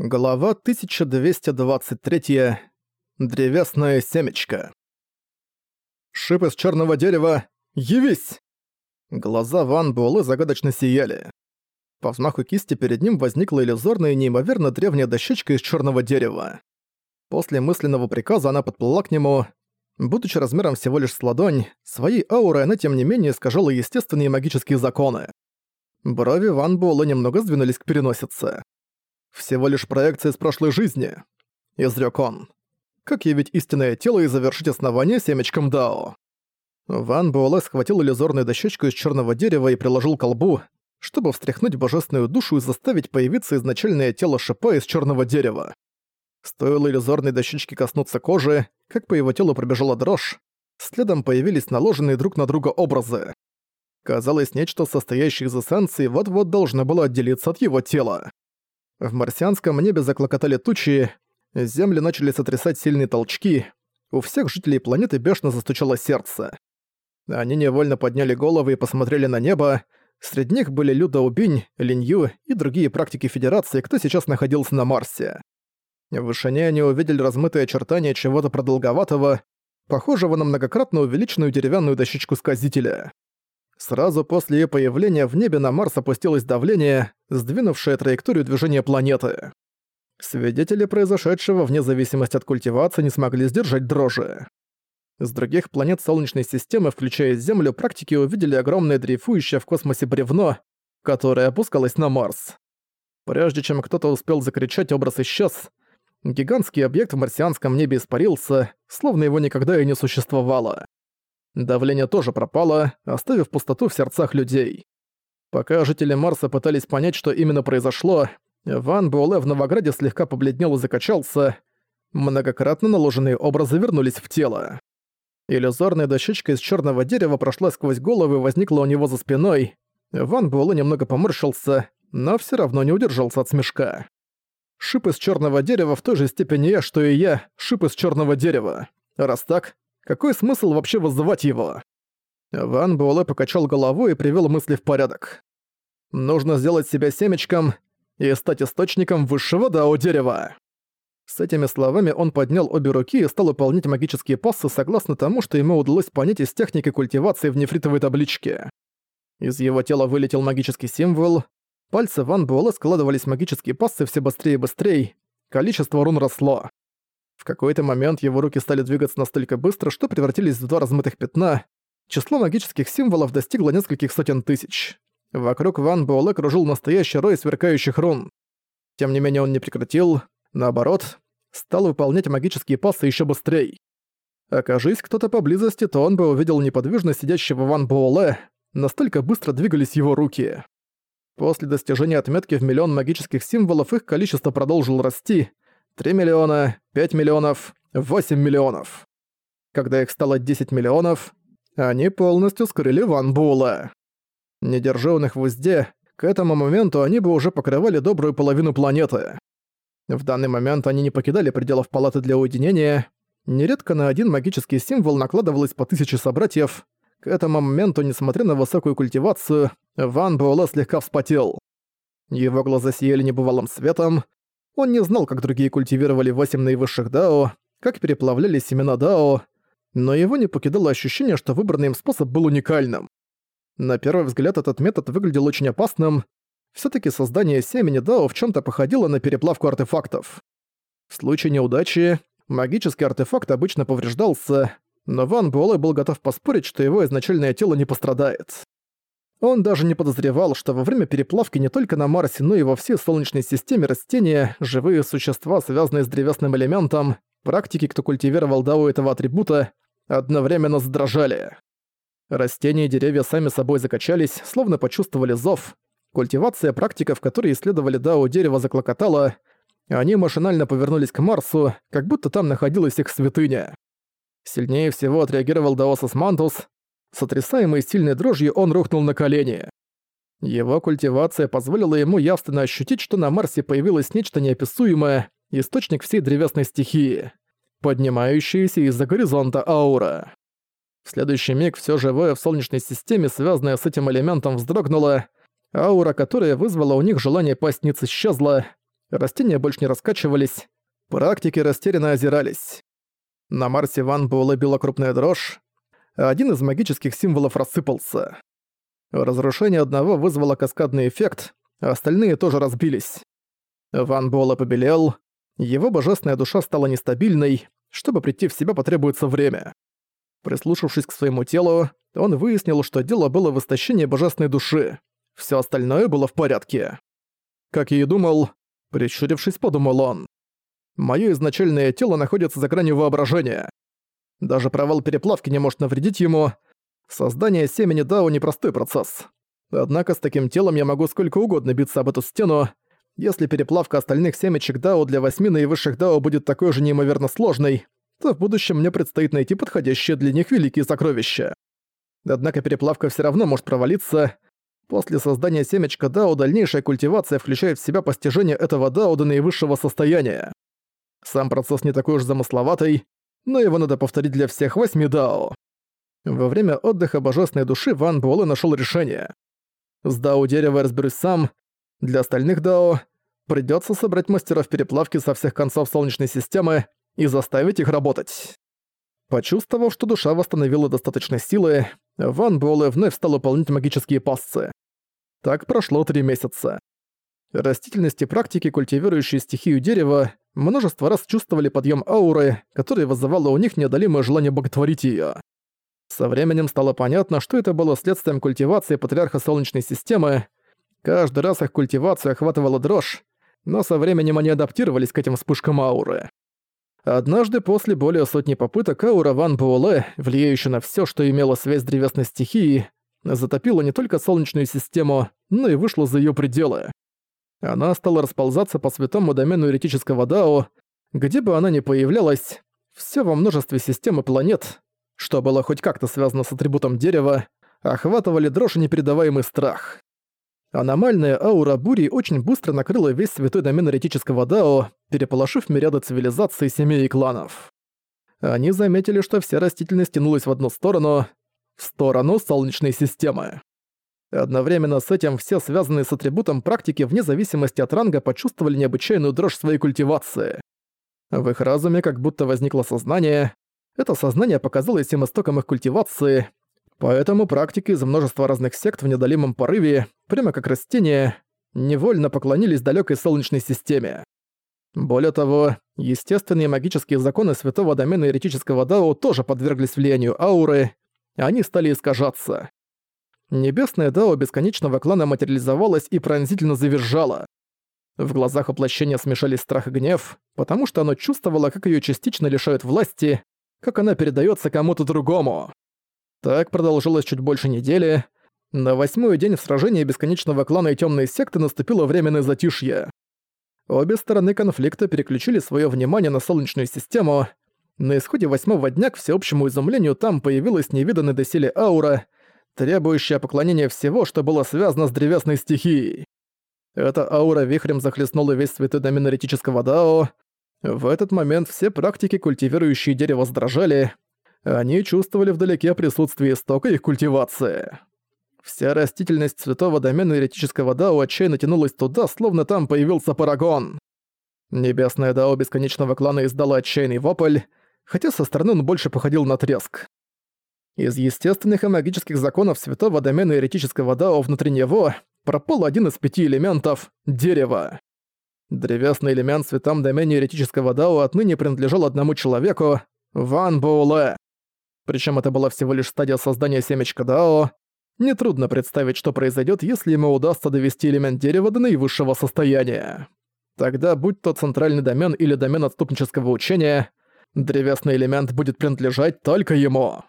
Глава 1223. Древесное семечко. Шип из черного дерева, явись! Глаза Ван Буэлэ загадочно сияли. По взмаху кисти перед ним возникла иллюзорная и неимоверно древняя дощечка из черного дерева. После мысленного приказа она подплыла к нему. Будучи размером всего лишь с ладонь, своей аурой она тем не менее искажала естественные магические законы. Брови Ван Буэлэ немного сдвинулись к переносице. Всего лишь проекция из прошлой жизни», — изрёк он. «Как явить истинное тело и завершить основание семечком Дао?» Ван Буэлэ схватил иллюзорную дощечку из черного дерева и приложил к колбу, чтобы встряхнуть божественную душу и заставить появиться изначальное тело шипа из черного дерева. Стоило иллюзорной дощечке коснуться кожи, как по его телу пробежала дрожь, следом появились наложенные друг на друга образы. Казалось, нечто, состоящее из эссенции, вот-вот должно было отделиться от его тела. В марсианском небе заклокотали тучи, земли начали сотрясать сильные толчки, у всех жителей планеты бешено застучало сердце. Они невольно подняли головы и посмотрели на небо, среди них были Люда Убинь, Линью и другие практики Федерации, кто сейчас находился на Марсе. В вышине они увидели размытые очертания чего-то продолговатого, похожего на многократно увеличенную деревянную дощечку сказителя. Сразу после её появления в небе на Марс опустилось давление, сдвинувшее траекторию движения планеты. Свидетели произошедшего вне зависимости от культивации не смогли сдержать дрожи. С других планет Солнечной системы, включая Землю, практики увидели огромное дрейфующее в космосе бревно, которое опускалось на Марс. Прежде чем кто-то успел закричать, образ исчез. Гигантский объект в марсианском небе испарился, словно его никогда и не существовало. Давление тоже пропало, оставив пустоту в сердцах людей. Пока жители Марса пытались понять, что именно произошло, Ван Буэлэ в Новограде слегка побледнел и закачался. Многократно наложенные образы вернулись в тело. Иллюзорная дощечка из черного дерева прошла сквозь голову и возникла у него за спиной. Ван Буэлэ немного поморщился, но все равно не удержался от смешка. Шип из черного дерева в той же степени что и я, шип из черного дерева. Раз так, какой смысл вообще вызывать его? Ван Буэлэ покачал головой и привел мысли в порядок. Нужно сделать себя семечком и стать источником высшего дао дерева. С этими словами он поднял обе руки и стал выполнять магические пассы согласно тому, что ему удалось понять из техники культивации в нефритовой табличке. Из его тела вылетел магический символ. Пальцы Ван Буэлэ складывались магические пассы все быстрее и быстрее. Количество рун росло. Какой-то момент его руки стали двигаться настолько быстро, что превратились в два размытых пятна. Число магических символов достигло нескольких сотен тысяч. Вокруг Ван Буэлэ кружил настоящий рой сверкающих рун. Тем не менее он не прекратил, наоборот, стал выполнять магические пассы еще быстрее. Окажись кто-то поблизости, то он бы увидел неподвижно сидящего Ван Буэлэ, настолько быстро двигались его руки. После достижения отметки в миллион магических символов их количество продолжило расти, 3 миллиона, 5 миллионов, 8 миллионов. Когда их стало 10 миллионов, они полностью скрыли Ван Була. Не держа их в узде, к этому моменту они бы уже покрывали добрую половину планеты. В данный момент они не покидали пределов палаты для уединения. Нередко на один магический символ накладывалось по тысяче собратьев. К этому моменту, несмотря на высокую культивацию, Ван Буэлэ слегка вспотел. Его глаза сияли небывалым светом, он не знал, как другие культивировали восемь наивысших дао, как переплавляли семена дао, но его не покидало ощущение, что выбранный им способ был уникальным. На первый взгляд этот метод выглядел очень опасным. все таки создание семени дао в чем то походило на переплавку артефактов. В случае неудачи магический артефакт обычно повреждался, но Ван Буэлэ был готов поспорить, что его изначальное тело не пострадает. Он даже не подозревал, что во время переплавки не только на Марсе, но и во всей Солнечной системе растения, живые существа, связанные с древесным элементом, практики, кто культивировал дао этого атрибута, одновременно задрожали. Растения и деревья сами собой закачались, словно почувствовали зов. Культивация практиков, которые исследовали дао дерева, заклокотала. Они машинально повернулись к Марсу, как будто там находилась их святыня. Сильнее всего отреагировал Даосос Мантус, Сотрясаемый сильной дрожью он рухнул на колени. Его культивация позволила ему явственно ощутить, что на Марсе появилось нечто неописуемое, источник всей древесной стихии, поднимающаяся из-за горизонта аура. В следующий миг все живое в Солнечной системе, связанное с этим элементом, вздрогнуло, аура, которая вызвала у них желание пасть исчезла, растения больше не раскачивались, практики растерянно озирались. На Марсе Ван Буэлэ била крупная дрожь, один из магических символов рассыпался. Разрушение одного вызвало каскадный эффект, а остальные тоже разбились. Ван Буэлэ побелел, его божественная душа стала нестабильной, чтобы прийти в себя потребуется время. Прислушавшись к своему телу, он выяснил, что дело было в истощении божественной души. Все остальное было в порядке. Как я и думал, прищурившись, подумал он. Моё изначальное тело находится за гранью воображения. Даже провал переплавки не может навредить ему. Создание семени Дао — непростой процесс. Однако с таким телом я могу сколько угодно биться об эту стену. Если переплавка остальных семечек Дао для восьми наивысших Дао будет такой же неимоверно сложной, то в будущем мне предстоит найти подходящие для них великие сокровища. Однако переплавка все равно может провалиться. После создания семечка Дао дальнейшая культивация включает в себя постижение этого Дао до наивысшего состояния. Сам процесс не такой уж замысловатый, но его надо повторить для всех восьми Дао. Во время отдыха божественной души Ван Буэлэ нашел решение. С Дао дерева разберусь сам, для остальных Дао придется собрать мастеров переплавки со всех концов Солнечной системы и заставить их работать. Почувствовав, что душа восстановила достаточно силы, Ван Буэлэ вновь стал выполнять магические пасцы. Так прошло три месяца. Растительности практики, культивирующие стихию дерева, множество раз чувствовали подъем ауры, который вызывало у них неодолимое желание боготворить ее. Со временем стало понятно, что это было следствием культивации патриарха Солнечной системы. Каждый раз их культивацию охватывала дрожь, но со временем они адаптировались к этим вспышкам ауры. Однажды после более сотни попыток аура Ван Буэлэ, влияющая на все, что имело связь с древесной стихией, затопила не только Солнечную систему, но и вышла за ее пределы. Она стала расползаться по святому домену еретического Дао, где бы она ни появлялась, все во множестве систем и планет, что было хоть как-то связано с атрибутом дерева, охватывали дрожь и непередаваемый страх. Аномальная аура бури очень быстро накрыла весь святой домен еретического Дао, переполошив мириады цивилизаций, семей и кланов. Они заметили, что вся растительность тянулась в одну сторону, в сторону Солнечной системы. Одновременно с этим все связанные с атрибутом практики вне зависимости от ранга почувствовали необычайную дрожь своей культивации. В их разуме как будто возникло сознание. Это сознание показалось им истоком их культивации, поэтому практики из множества разных сект в недолимом порыве, прямо как растения, невольно поклонились далекой Солнечной системе. Более того, естественные магические законы святого домена еретического Дао тоже подверглись влиянию ауры, они стали искажаться. Небесное Дао бесконечного клана материализовалось и пронзительно завизжало. В глазах воплощения смешались страх и гнев, потому что оно чувствовало, как ее частично лишают власти, как она передается кому-то другому. Так продолжилось чуть больше недели. На восьмой день в сражении бесконечного клана и темной секты наступило временное затишье. Обе стороны конфликта переключили свое внимание на Солнечную систему. На исходе восьмого дня, к всеобщему изумлению, там появилась невиданная доселе аура — требующая поклонения всего, что было связано с древесной стихией. Эта аура вихрем захлестнула весь святой домен эретического Дао. В этот момент все практики, культивирующие дерево, сдрожали. Они чувствовали вдалеке присутствие истока их культивации. Вся растительность святого домена еретического Дао отчаянно тянулась туда, словно там появился парагон. Небесное Дао бесконечного клана издало отчаянный вопль, хотя со стороны он больше походил на треск. Из естественных и магических законов святого домена еретического Дао внутри него пропал один из пяти элементов — дерево. Древесный элемент в святом домене еретического Дао отныне принадлежал одному человеку — Ван Боуле. Причем это была всего лишь стадия создания семечка Дао. Нетрудно представить, что произойдет, если ему удастся довести элемент дерева до наивысшего состояния. Тогда, будь то центральный домен или домен отступнического учения, древесный элемент будет принадлежать только ему.